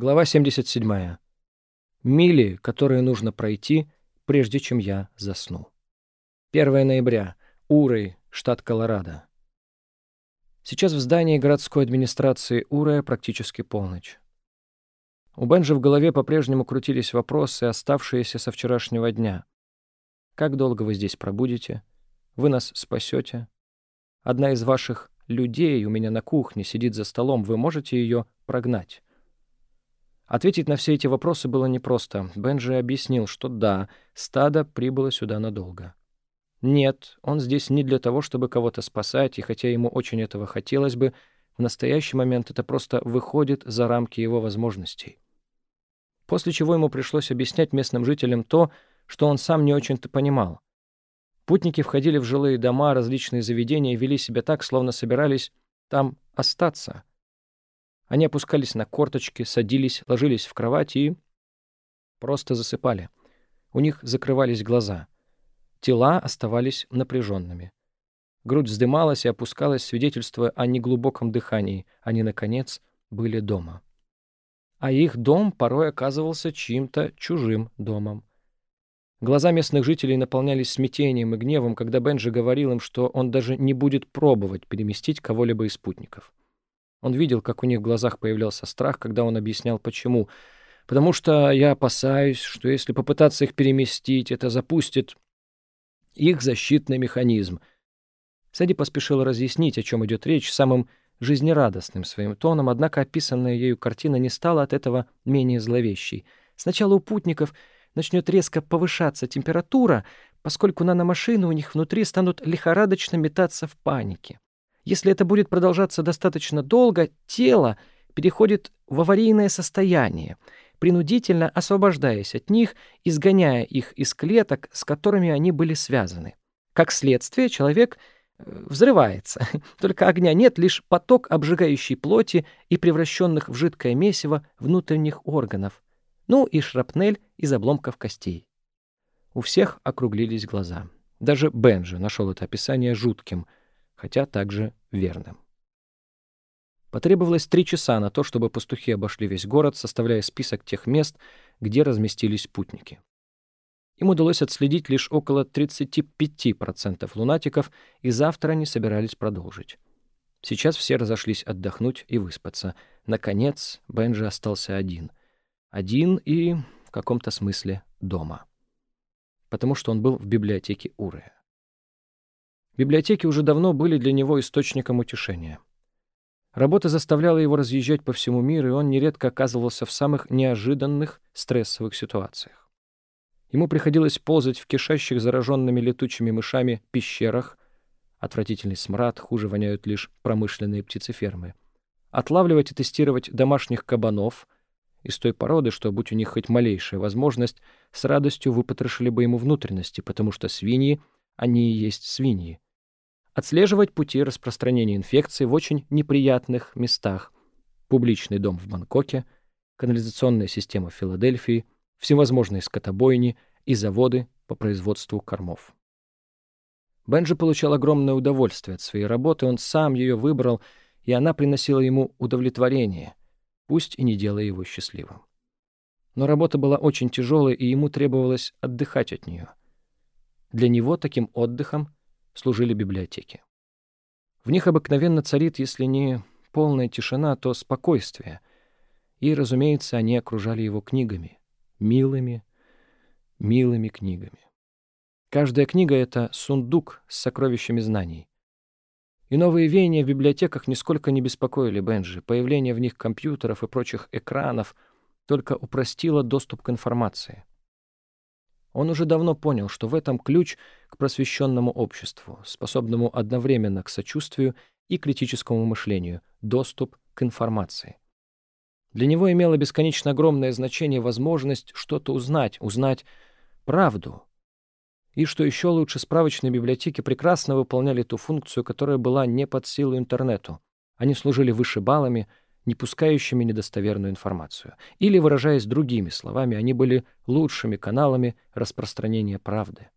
Глава 77. Мили, которые нужно пройти, прежде чем я засну. 1 ноября. Урой, штат Колорадо. Сейчас в здании городской администрации Урая практически полночь. У Бенжи в голове по-прежнему крутились вопросы, оставшиеся со вчерашнего дня. Как долго вы здесь пробудете? Вы нас спасете? Одна из ваших людей у меня на кухне сидит за столом, вы можете ее прогнать? Ответить на все эти вопросы было непросто. Бенджи объяснил, что да, стадо прибыло сюда надолго. Нет, он здесь не для того, чтобы кого-то спасать, и хотя ему очень этого хотелось бы, в настоящий момент это просто выходит за рамки его возможностей. После чего ему пришлось объяснять местным жителям то, что он сам не очень-то понимал. Путники входили в жилые дома, различные заведения и вели себя так, словно собирались там остаться — они опускались на корточки, садились, ложились в кровать и... просто засыпали. У них закрывались глаза. Тела оставались напряженными. Грудь вздымалась и опускалась, свидетельствуя о неглубоком дыхании. Они, наконец, были дома. А их дом порой оказывался чьим-то чужим домом. Глаза местных жителей наполнялись смятением и гневом, когда Бенджи говорил им, что он даже не будет пробовать переместить кого-либо из спутников. Он видел, как у них в глазах появлялся страх, когда он объяснял, почему. «Потому что я опасаюсь, что если попытаться их переместить, это запустит их защитный механизм». Сэдди поспешил разъяснить, о чем идет речь, самым жизнерадостным своим тоном, однако описанная ею картина не стала от этого менее зловещей. Сначала у путников начнет резко повышаться температура, поскольку наномашины у них внутри станут лихорадочно метаться в панике. Если это будет продолжаться достаточно долго, тело переходит в аварийное состояние, принудительно освобождаясь от них, изгоняя их из клеток, с которыми они были связаны. Как следствие, человек э, взрывается. Только огня нет, лишь поток обжигающей плоти и превращенных в жидкое месиво внутренних органов. Ну и шрапнель из обломков костей. У всех округлились глаза. Даже Бенджи нашел это описание жутким — хотя также верным. Потребовалось три часа на то, чтобы пастухи обошли весь город, составляя список тех мест, где разместились путники. Им удалось отследить лишь около 35% лунатиков, и завтра они собирались продолжить. Сейчас все разошлись отдохнуть и выспаться. Наконец, Бенджи остался один. Один и, в каком-то смысле, дома. Потому что он был в библиотеке Уры. Библиотеки уже давно были для него источником утешения. Работа заставляла его разъезжать по всему миру, и он нередко оказывался в самых неожиданных стрессовых ситуациях. Ему приходилось ползать в кишащих зараженными летучими мышами пещерах, отвратительный смрад, хуже воняют лишь промышленные птицефермы, отлавливать и тестировать домашних кабанов из той породы, что, будь у них хоть малейшая возможность, с радостью выпотрошили бы ему внутренности, потому что свиньи, они и есть свиньи, отслеживать пути распространения инфекции в очень неприятных местах. Публичный дом в Бангкоке, канализационная система в Филадельфии, всевозможные скотобойни и заводы по производству кормов. Бенджи получал огромное удовольствие от своей работы, он сам ее выбрал, и она приносила ему удовлетворение, пусть и не делая его счастливым. Но работа была очень тяжелой, и ему требовалось отдыхать от нее. Для него таким отдыхом служили библиотеки. В них обыкновенно царит, если не полная тишина, то спокойствие. И, разумеется, они окружали его книгами. Милыми, милыми книгами. Каждая книга — это сундук с сокровищами знаний. И новые веяния в библиотеках нисколько не беспокоили Бенджи. Появление в них компьютеров и прочих экранов только упростило доступ к информации. Он уже давно понял, что в этом ключ к просвещенному обществу, способному одновременно к сочувствию и критическому мышлению, доступ к информации. Для него имело бесконечно огромное значение возможность что-то узнать, узнать правду. И что еще лучше, справочные библиотеки прекрасно выполняли ту функцию, которая была не под силу интернету. Они служили вышибалами, не пускающими недостоверную информацию. Или, выражаясь другими словами, они были лучшими каналами распространения правды.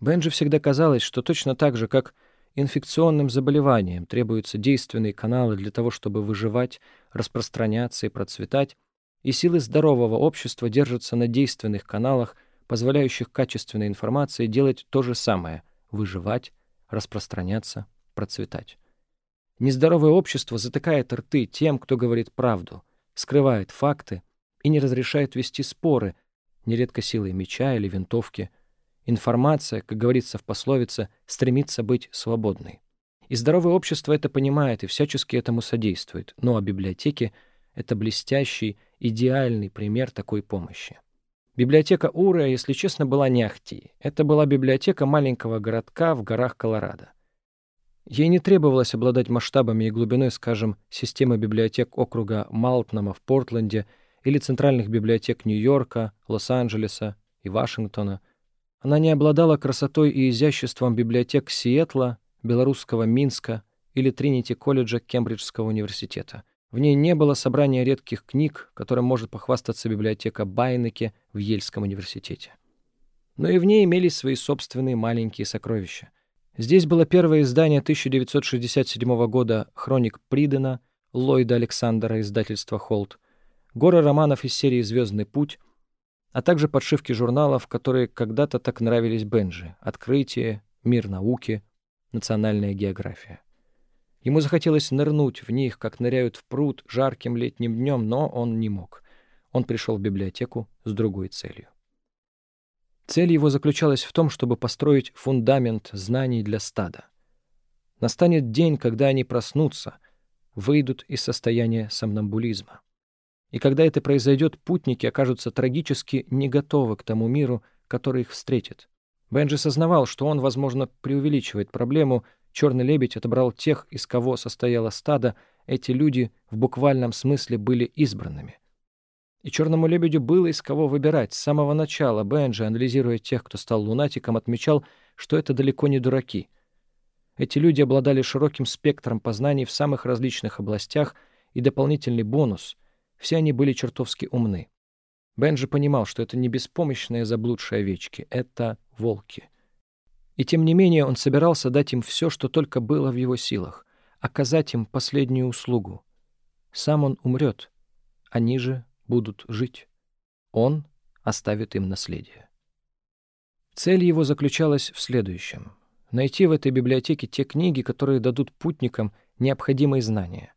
Бенджи всегда казалось, что точно так же, как инфекционным заболеваниям требуются действенные каналы для того, чтобы выживать, распространяться и процветать, И силы здорового общества держатся на действенных каналах, позволяющих качественной информации делать то же самое — выживать, распространяться, процветать. Нездоровое общество затыкает рты тем, кто говорит правду, скрывает факты и не разрешает вести споры, нередко силой меча или винтовки. Информация, как говорится в пословице, стремится быть свободной. И здоровое общество это понимает и всячески этому содействует, но а библиотеки — это блестящий, идеальный пример такой помощи. Библиотека Ура, если честно, была не ахти. Это была библиотека маленького городка в горах Колорадо. Ей не требовалось обладать масштабами и глубиной, скажем, системы библиотек округа Малтнама в Портленде или центральных библиотек Нью-Йорка, Лос-Анджелеса и Вашингтона. Она не обладала красотой и изяществом библиотек Сиэтла, белорусского Минска или Тринити-колледжа Кембриджского университета. В ней не было собрания редких книг, которым может похвастаться библиотека Байнеке в Ельском университете. Но и в ней имелись свои собственные маленькие сокровища. Здесь было первое издание 1967 года «Хроник Придена» Ллойда Александра, издательства «Холт», горы романов из серии «Звездный путь», а также подшивки журналов, которые когда-то так нравились Бенджи «Открытие», «Мир науки», «Национальная география». Ему захотелось нырнуть в них, как ныряют в пруд жарким летним днем, но он не мог. Он пришел в библиотеку с другой целью. Цель его заключалась в том, чтобы построить фундамент знаний для стада. Настанет день, когда они проснутся, выйдут из состояния сомнамбулизма. И когда это произойдет, путники окажутся трагически не готовы к тому миру, который их встретит. Бенджи сознавал, что он, возможно, преувеличивает проблему, Черный лебедь отобрал тех, из кого состояло стадо, эти люди в буквальном смысле были избранными. И черному лебедю было из кого выбирать. С самого начала Бенджи, анализируя тех, кто стал лунатиком, отмечал, что это далеко не дураки. Эти люди обладали широким спектром познаний в самых различных областях, и дополнительный бонус — все они были чертовски умны. Бенджи понимал, что это не беспомощные заблудшие овечки, это волки — и тем не менее он собирался дать им все, что только было в его силах, оказать им последнюю услугу. Сам он умрет, они же будут жить. Он оставит им наследие. Цель его заключалась в следующем — найти в этой библиотеке те книги, которые дадут путникам необходимые знания.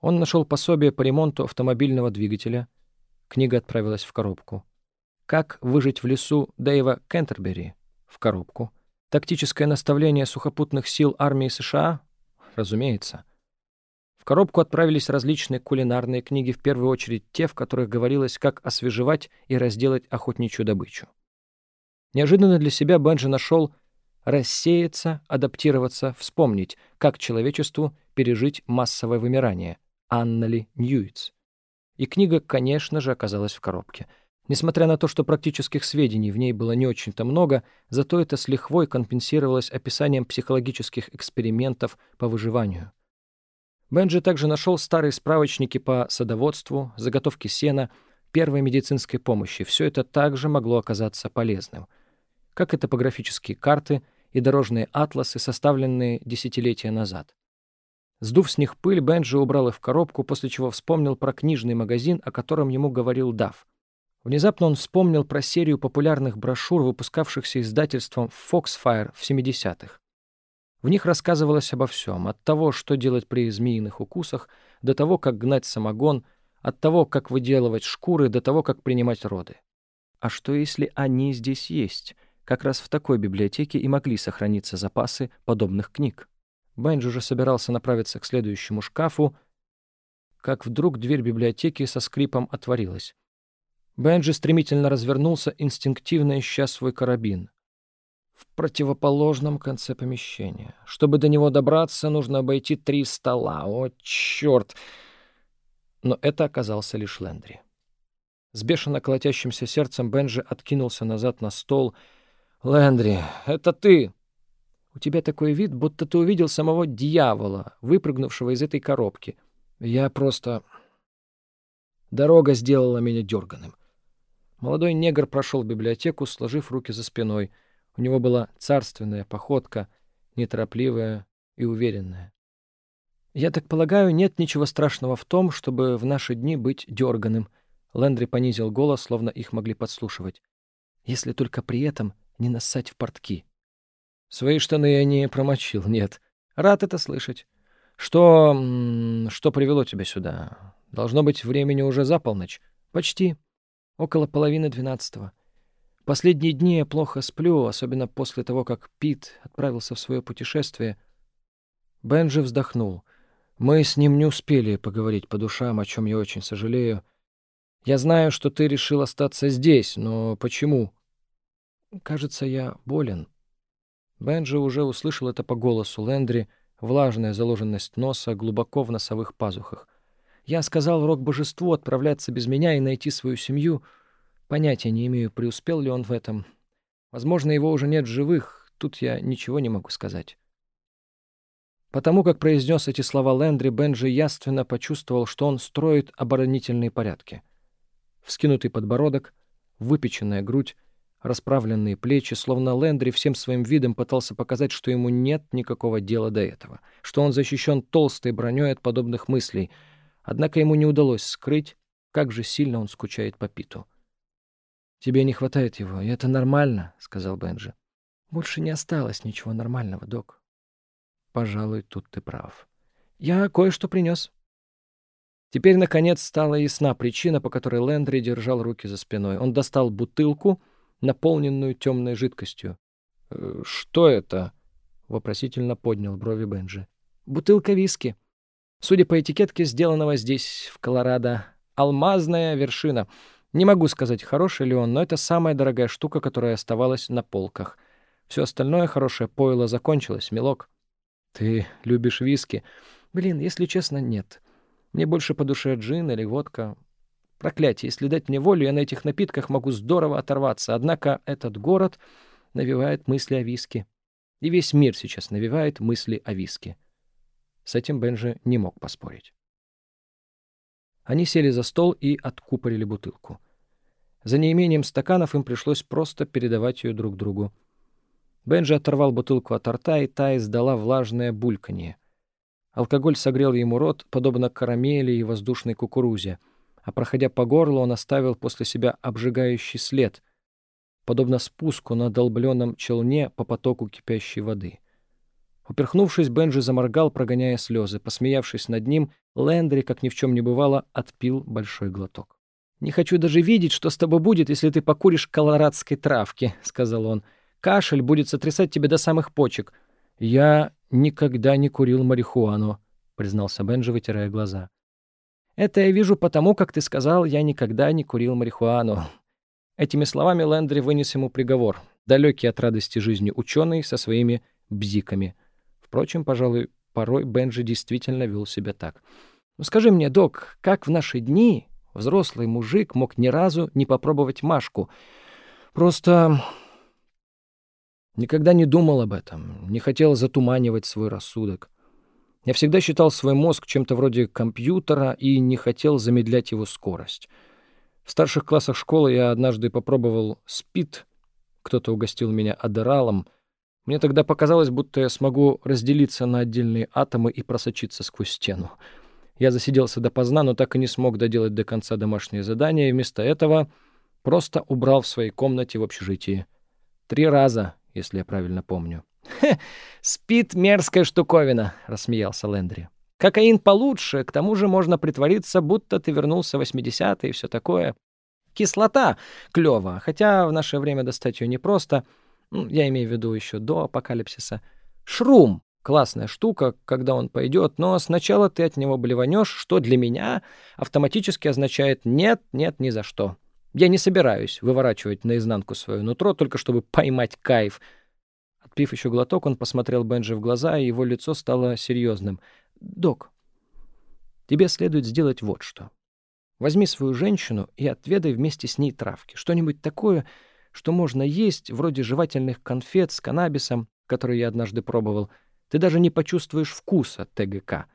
Он нашел пособие по ремонту автомобильного двигателя. Книга отправилась в коробку. «Как выжить в лесу» Дэйва Кентербери — в коробку — Тактическое наставление сухопутных сил армии США? Разумеется. В коробку отправились различные кулинарные книги, в первую очередь те, в которых говорилось, как освежевать и разделать охотничью добычу. Неожиданно для себя Бенджи нашел рассеяться, адаптироваться, вспомнить, как человечеству пережить массовое вымирание. Аннали Ньюитс. И книга, конечно же, оказалась в коробке — Несмотря на то, что практических сведений в ней было не очень-то много, зато это с лихвой компенсировалось описанием психологических экспериментов по выживанию. Бенджи также нашел старые справочники по садоводству, заготовке сена, первой медицинской помощи. Все это также могло оказаться полезным. Как и топографические карты и дорожные атласы, составленные десятилетия назад. Сдув с них пыль, Бенджи убрал их в коробку, после чего вспомнил про книжный магазин, о котором ему говорил Дав — Внезапно он вспомнил про серию популярных брошюр, выпускавшихся издательством Foxfire в 70-х. В них рассказывалось обо всем, от того, что делать при змеиных укусах, до того, как гнать самогон, от того, как выделывать шкуры, до того, как принимать роды. А что если они здесь есть? Как раз в такой библиотеке и могли сохраниться запасы подобных книг. Бенджи уже собирался направиться к следующему шкафу, как вдруг дверь библиотеки со скрипом отворилась. Бенджи стремительно развернулся, инстинктивно ища свой карабин. В противоположном конце помещения. Чтобы до него добраться, нужно обойти три стола. О, черт! Но это оказался лишь Лендри. С бешено колотящимся сердцем Бенджи откинулся назад на стол. «Лендри, это ты!» «У тебя такой вид, будто ты увидел самого дьявола, выпрыгнувшего из этой коробки. Я просто...» Дорога сделала меня дерганым. Молодой негр прошел в библиотеку, сложив руки за спиной. У него была царственная походка, неторопливая и уверенная. «Я так полагаю, нет ничего страшного в том, чтобы в наши дни быть дерганым», Лэндри понизил голос, словно их могли подслушивать. «Если только при этом не нассать в портки». Свои штаны я не промочил, нет. Рад это слышать. Что... что привело тебя сюда? Должно быть, времени уже за полночь. Почти. Около половины двенадцатого. Последние дни я плохо сплю, особенно после того, как Пит отправился в свое путешествие. Бенджи вздохнул. Мы с ним не успели поговорить по душам, о чем я очень сожалею. Я знаю, что ты решил остаться здесь, но почему? Кажется, я болен. Бенджи уже услышал это по голосу Лэндри, влажная заложенность носа глубоко в носовых пазухах. Я сказал рок-божеству отправляться без меня и найти свою семью. Понятия не имею, преуспел ли он в этом. Возможно, его уже нет в живых, тут я ничего не могу сказать. Потому как произнес эти слова Лэндри, Бенджи яственно почувствовал, что он строит оборонительные порядки — вскинутый подбородок, выпеченная грудь, расправленные плечи, словно Лэндри всем своим видом пытался показать, что ему нет никакого дела до этого, что он защищен толстой броней от подобных мыслей, однако ему не удалось скрыть, как же сильно он скучает по Питу. «Тебе не хватает его, и это нормально», — сказал Бенджи. «Больше не осталось ничего нормального, док». «Пожалуй, тут ты прав. Я кое-что принес». Теперь, наконец, стала ясна причина, по которой Лэндри держал руки за спиной. Он достал бутылку, наполненную темной жидкостью. «Э, «Что это?» — вопросительно поднял брови Бенджи. «Бутылка виски. Судя по этикетке, сделанного здесь, в Колорадо, алмазная вершина. Не могу сказать, хороший ли он, но это самая дорогая штука, которая оставалась на полках. Все остальное хорошее пойло закончилось, милок. Ты любишь виски? Блин, если честно, нет. Мне больше по душе джин или водка. Проклятие, если дать мне волю, я на этих напитках могу здорово оторваться. Однако этот город навевает мысли о виске. И весь мир сейчас навевает мысли о виске. С этим Бенджи не мог поспорить. Они сели за стол и откупорили бутылку. За неимением стаканов им пришлось просто передавать ее друг другу. Бенджи оторвал бутылку от рта, и та издала влажное бульканье. Алкоголь согрел ему рот, подобно карамели и воздушной кукурузе, а проходя по горлу, он оставил после себя обжигающий след, подобно спуску на долбленном челне по потоку кипящей воды. Уперхнувшись, Бенджи заморгал, прогоняя слезы. Посмеявшись над ним, Лэндри, как ни в чем не бывало, отпил большой глоток. «Не хочу даже видеть, что с тобой будет, если ты покуришь колорадской травки», — сказал он. «Кашель будет сотрясать тебя до самых почек. Я никогда не курил марихуану», — признался Бенджи, вытирая глаза. «Это я вижу потому, как ты сказал, я никогда не курил марихуану». Этими словами Лэндри вынес ему приговор, далекий от радости жизни ученый со своими бзиками. Впрочем, пожалуй, порой Бенджи действительно вел себя так. «Ну скажи мне, док, как в наши дни взрослый мужик мог ни разу не попробовать Машку? Просто Никогда не думал об этом, не хотел затуманивать свой рассудок. Я всегда считал свой мозг чем-то вроде компьютера и не хотел замедлять его скорость. В старших классах школы я однажды попробовал спид. Кто-то угостил меня адералом. Мне тогда показалось, будто я смогу разделиться на отдельные атомы и просочиться сквозь стену. Я засиделся допоздна, но так и не смог доделать до конца домашнее задание, и вместо этого просто убрал в своей комнате в общежитии. Три раза если я правильно помню. «Хе, спит мерзкая штуковина», — рассмеялся Лэндри. «Кокаин получше, к тому же можно притвориться, будто ты вернулся в 80-е и все такое. Кислота клёво, хотя в наше время достать ее непросто. Ну, я имею в виду еще до апокалипсиса. Шрум — классная штука, когда он пойдет, но сначала ты от него блеванешь, что для меня автоматически означает «нет, нет, ни за что». Я не собираюсь выворачивать наизнанку свое нутро, только чтобы поймать кайф. Отпив еще глоток, он посмотрел Бенджи в глаза, и его лицо стало серьезным. «Док, тебе следует сделать вот что. Возьми свою женщину и отведай вместе с ней травки. Что-нибудь такое, что можно есть, вроде жевательных конфет с каннабисом, которые я однажды пробовал. Ты даже не почувствуешь вкуса ТГК.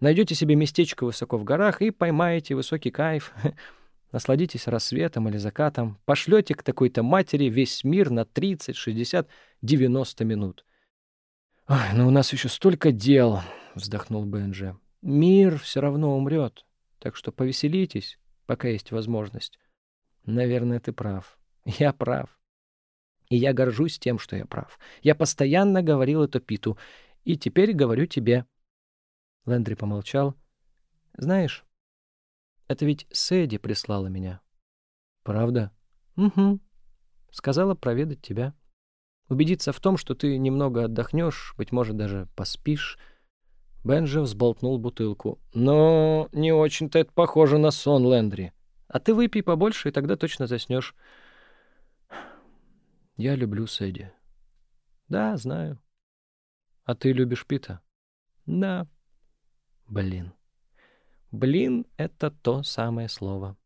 Найдете себе местечко высоко в горах и поймаете высокий кайф». Насладитесь рассветом или закатом, пошлете к такой-то матери весь мир на 30, 60, 90 минут. «Ой, но у нас еще столько дел», — вздохнул Бенджи. «Мир все равно умрет, так что повеселитесь, пока есть возможность. Наверное, ты прав. Я прав. И я горжусь тем, что я прав. Я постоянно говорил это Питу, и теперь говорю тебе. Лэндри помолчал. Знаешь, это ведь Сэдди прислала меня. Правда? Угу. Сказала проведать тебя. Убедиться в том, что ты немного отдохнешь, быть может, даже поспишь. Бенджи взболтнул бутылку. Но не очень-то это похоже на сон, Лэндри. А ты выпей побольше, и тогда точно заснешь. Я люблю Сэдди. Да, знаю. А ты любишь Пита? Да. Блин. Блин — это то самое слово.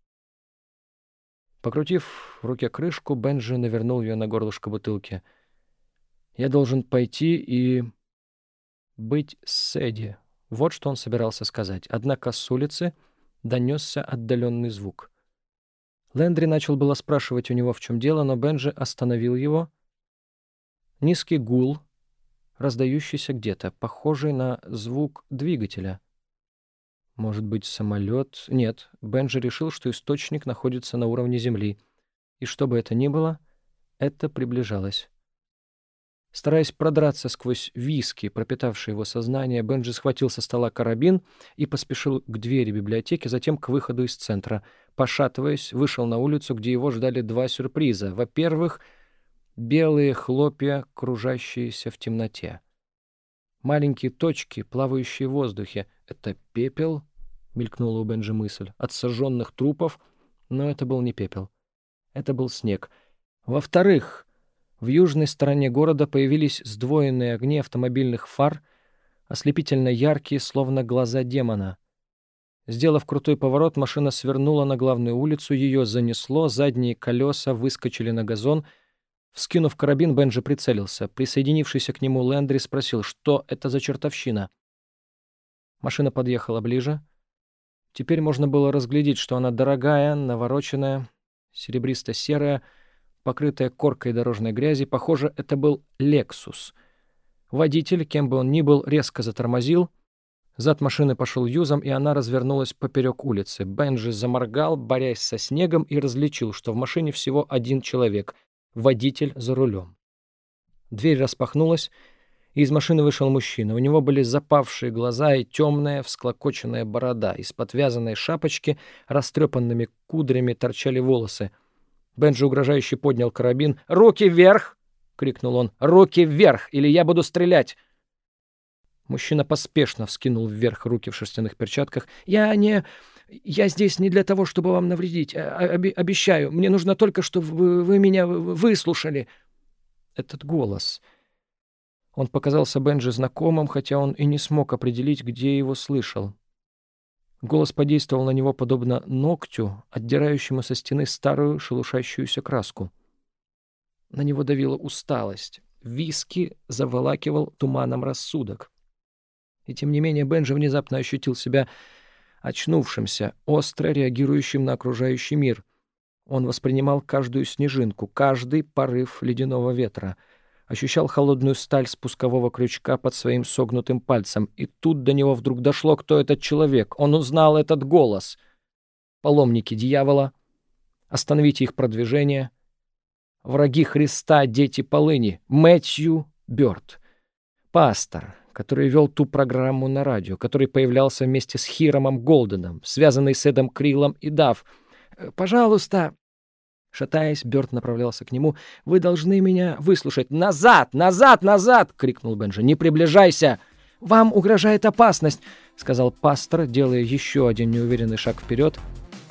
Покрутив в руке крышку, Бенджи навернул ее на горлышко бутылки. «Я должен пойти и... быть с Эдди». Вот что он собирался сказать. Однако с улицы донесся отдаленный звук. Лэндри начал было спрашивать у него, в чем дело, но Бенджи остановил его. Низкий гул, раздающийся где-то, похожий на звук двигателя. Может быть, самолет? Нет, Бенджи решил, что источник находится на уровне Земли. И что бы это ни было, это приближалось. Стараясь продраться сквозь виски, пропитавшие его сознание, Бенджи схватил со стола карабин и поспешил к двери библиотеки, затем к выходу из центра. Пошатываясь, вышел на улицу, где его ждали два сюрприза. Во-первых, белые хлопья, кружащиеся в темноте. Маленькие точки, плавающие в воздухе. Это пепел, мелькнула у Бенджи мысль, от сожженных трупов, но это был не пепел. Это был снег. Во-вторых, в южной стороне города появились сдвоенные огни автомобильных фар, ослепительно яркие, словно глаза демона. Сделав крутой поворот, машина свернула на главную улицу, ее занесло, задние колеса выскочили на газон — Вскинув карабин, Бенджи прицелился. Присоединившийся к нему Лэндри спросил, что это за чертовщина. Машина подъехала ближе. Теперь можно было разглядеть, что она дорогая, навороченная, серебристо-серая, покрытая коркой дорожной грязи. Похоже, это был «Лексус». Водитель, кем бы он ни был, резко затормозил. Зад машины пошел юзом, и она развернулась поперек улицы. Бенджи заморгал, борясь со снегом, и различил, что в машине всего один человек — водитель за рулем. Дверь распахнулась, и из машины вышел мужчина. У него были запавшие глаза и темная всклокоченная борода. Из-под вязаной шапочки растрепанными кудрями торчали волосы. Бенджи угрожающе поднял карабин. «Руки вверх!» — крикнул он. «Руки вверх, или я буду стрелять!» Мужчина поспешно вскинул вверх руки в шерстяных перчатках. «Я не... Я здесь не для того, чтобы вам навредить. А, а, Об, обещаю, мне нужно только, чтобы вы меня выслушали». Этот голос... Он показался Бенджи знакомым, хотя он и не смог определить, где его слышал. Голос подействовал на него подобно ногтю, отдирающему со стены старую шелушащуюся краску. На него давила усталость. Виски заволакивал туманом рассудок. И тем не менее Бенджи внезапно ощутил себя очнувшимся, остро реагирующим на окружающий мир. Он воспринимал каждую снежинку, каждый порыв ледяного ветра, ощущал холодную сталь спускового крючка под своим согнутым пальцем, и тут до него вдруг дошло, кто этот человек. Он узнал этот голос. Паломники дьявола, остановите их продвижение. Враги Христа, дети полыни, Мэтью Бёрд. Пастор, который вел ту программу на радио, который появлялся вместе с Хиромом Голденом, связанный с Эдом Крилом и Дав. «Э, «Пожалуйста!» Шатаясь, Бёрд направлялся к нему. «Вы должны меня выслушать!» «Назад! Назад! Назад!» — крикнул Бенджи. «Не приближайся!» «Вам угрожает опасность!» — сказал пастор, делая еще один неуверенный шаг вперед.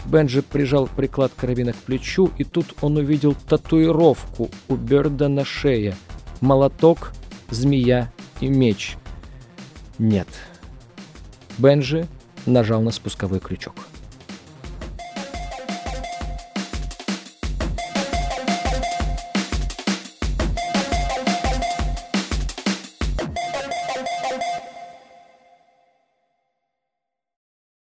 Бенджи прижал приклад карабина к плечу, и тут он увидел татуировку у Бёрда на шее. Молоток, змея и меч — нет. Бенджи нажал на спусковой крючок.